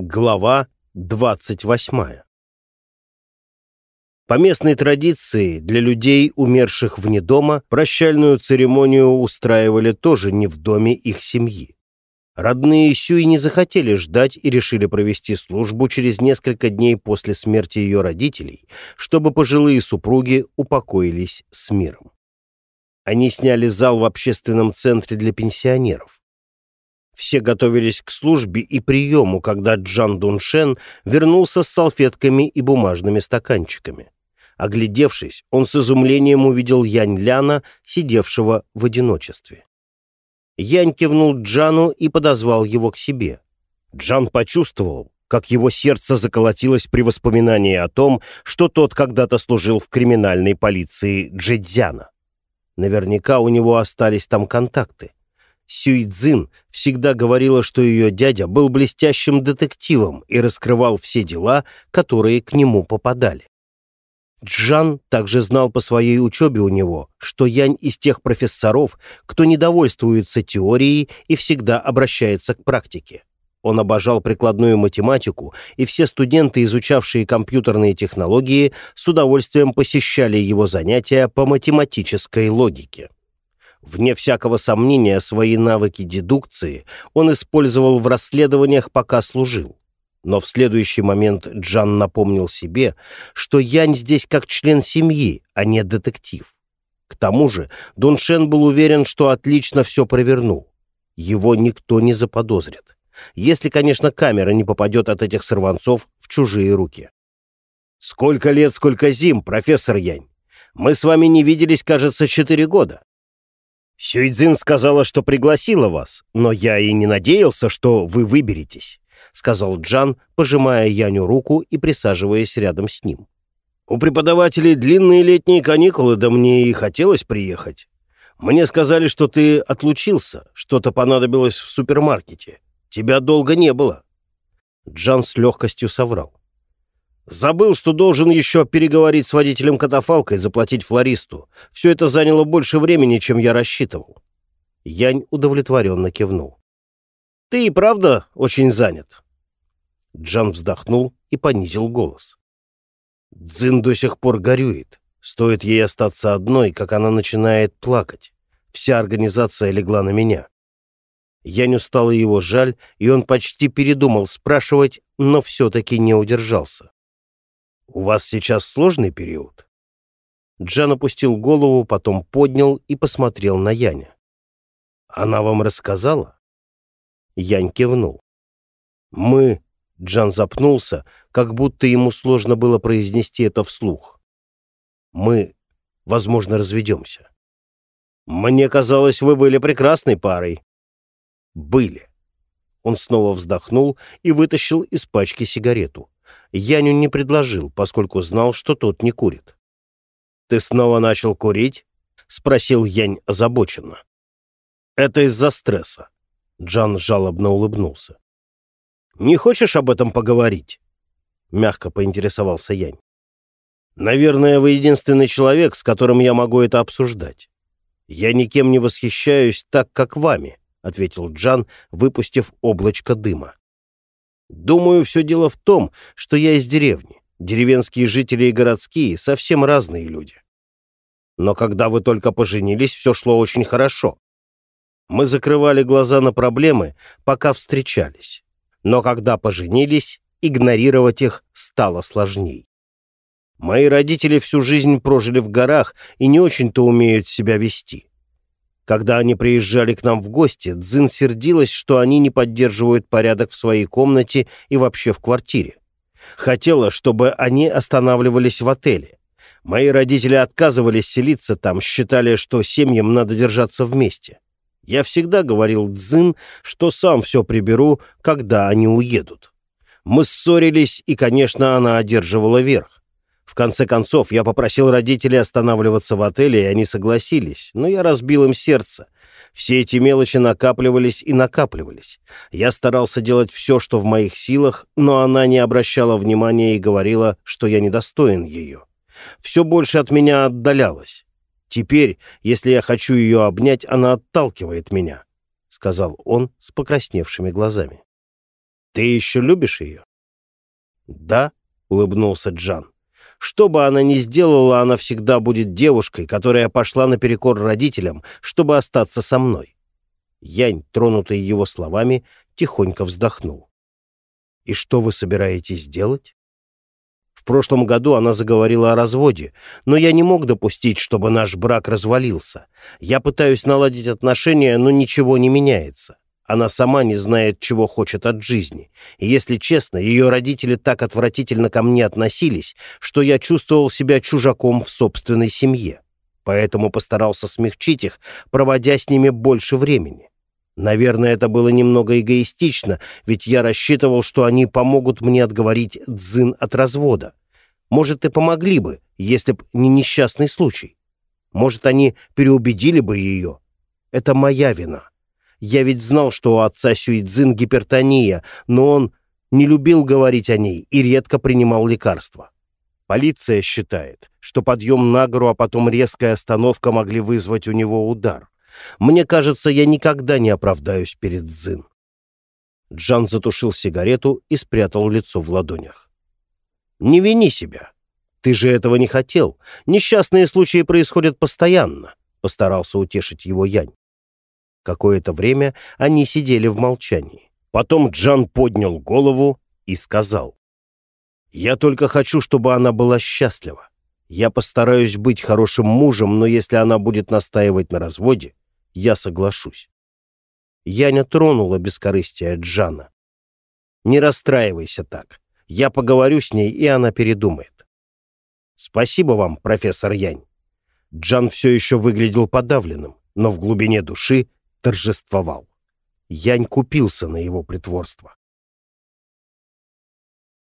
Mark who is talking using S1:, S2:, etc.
S1: Глава 28 По местной традиции, для людей, умерших вне дома, прощальную церемонию устраивали тоже не в доме их семьи. Родные Сюи не захотели ждать и решили провести службу через несколько дней после смерти ее родителей, чтобы пожилые супруги упокоились с миром. Они сняли зал в общественном центре для пенсионеров. Все готовились к службе и приему, когда Джан Дуншен вернулся с салфетками и бумажными стаканчиками. Оглядевшись, он с изумлением увидел Янь Ляна, сидевшего в одиночестве. Янь кивнул Джану и подозвал его к себе. Джан почувствовал, как его сердце заколотилось при воспоминании о том, что тот когда-то служил в криминальной полиции Джэцзяна. Наверняка у него остались там контакты. Сюйцзин всегда говорила, что ее дядя был блестящим детективом и раскрывал все дела, которые к нему попадали. Джан также знал по своей учебе у него, что Янь из тех профессоров, кто недовольствуется теорией и всегда обращается к практике. Он обожал прикладную математику, и все студенты, изучавшие компьютерные технологии, с удовольствием посещали его занятия по математической логике. Вне всякого сомнения, свои навыки дедукции он использовал в расследованиях, пока служил. Но в следующий момент Джан напомнил себе, что Янь здесь как член семьи, а не детектив. К тому же Дун Шен был уверен, что отлично все провернул. Его никто не заподозрит. Если, конечно, камера не попадет от этих сорванцов в чужие руки. «Сколько лет, сколько зим, профессор Янь! Мы с вами не виделись, кажется, четыре года. Сюйцзин сказала, что пригласила вас, но я и не надеялся, что вы выберетесь», — сказал Джан, пожимая Яню руку и присаживаясь рядом с ним. «У преподавателей длинные летние каникулы, да мне и хотелось приехать. Мне сказали, что ты отлучился, что-то понадобилось в супермаркете. Тебя долго не было». Джан с легкостью соврал. Забыл, что должен еще переговорить с водителем катафалка и заплатить флористу. Все это заняло больше времени, чем я рассчитывал. Янь удовлетворенно кивнул. «Ты и правда очень занят?» Джан вздохнул и понизил голос. Дзин до сих пор горюет. Стоит ей остаться одной, как она начинает плакать. Вся организация легла на меня. Яню стало его жаль, и он почти передумал спрашивать, но все-таки не удержался. У вас сейчас сложный период?» Джан опустил голову, потом поднял и посмотрел на Яня. «Она вам рассказала?» Янь кивнул. «Мы...» — Джан запнулся, как будто ему сложно было произнести это вслух. «Мы, возможно, разведемся». «Мне казалось, вы были прекрасной парой». «Были». Он снова вздохнул и вытащил из пачки сигарету. Яню не предложил, поскольку знал, что тот не курит. «Ты снова начал курить?» — спросил Янь озабоченно. «Это из-за стресса». Джан жалобно улыбнулся. «Не хочешь об этом поговорить?» — мягко поинтересовался Янь. «Наверное, вы единственный человек, с которым я могу это обсуждать. Я никем не восхищаюсь так, как вами», — ответил Джан, выпустив облачко дыма. Думаю, все дело в том, что я из деревни. Деревенские жители и городские — совсем разные люди. Но когда вы только поженились, все шло очень хорошо. Мы закрывали глаза на проблемы, пока встречались. Но когда поженились, игнорировать их стало сложней. Мои родители всю жизнь прожили в горах и не очень-то умеют себя вести. Когда они приезжали к нам в гости, Дзин сердилась, что они не поддерживают порядок в своей комнате и вообще в квартире. Хотела, чтобы они останавливались в отеле. Мои родители отказывались селиться там, считали, что семьям надо держаться вместе. Я всегда говорил Дзин, что сам все приберу, когда они уедут. Мы ссорились, и, конечно, она одерживала верх. Конце концов, я попросил родителей останавливаться в отеле, и они согласились, но я разбил им сердце. Все эти мелочи накапливались и накапливались. Я старался делать все, что в моих силах, но она не обращала внимания и говорила, что я недостоин ее. Все больше от меня отдалялось. Теперь, если я хочу ее обнять, она отталкивает меня, — сказал он с покрасневшими глазами. Ты еще любишь ее? Да, улыбнулся Джан. Что бы она ни сделала, она всегда будет девушкой, которая пошла наперекор родителям, чтобы остаться со мной. Янь, тронутый его словами, тихонько вздохнул. «И что вы собираетесь делать?» В прошлом году она заговорила о разводе, но я не мог допустить, чтобы наш брак развалился. Я пытаюсь наладить отношения, но ничего не меняется. Она сама не знает, чего хочет от жизни. И, если честно, ее родители так отвратительно ко мне относились, что я чувствовал себя чужаком в собственной семье. Поэтому постарался смягчить их, проводя с ними больше времени. Наверное, это было немного эгоистично, ведь я рассчитывал, что они помогут мне отговорить Дзин от развода. Может, и помогли бы, если б не несчастный случай. Может, они переубедили бы ее. Это моя вина. Я ведь знал, что у отца Сюидзин гипертония, но он не любил говорить о ней и редко принимал лекарства. Полиция считает, что подъем на гору, а потом резкая остановка могли вызвать у него удар. Мне кажется, я никогда не оправдаюсь перед Дзин. Джан затушил сигарету и спрятал лицо в ладонях. «Не вини себя. Ты же этого не хотел. Несчастные случаи происходят постоянно», — постарался утешить его Янь. Какое-то время они сидели в молчании. Потом Джан поднял голову и сказал. «Я только хочу, чтобы она была счастлива. Я постараюсь быть хорошим мужем, но если она будет настаивать на разводе, я соглашусь. Яня тронула бескорыстие Джана. «Не расстраивайся так. Я поговорю с ней, и она передумает». «Спасибо вам, профессор Янь». Джан все еще выглядел подавленным, но в глубине души торжествовал. Янь купился на его притворство.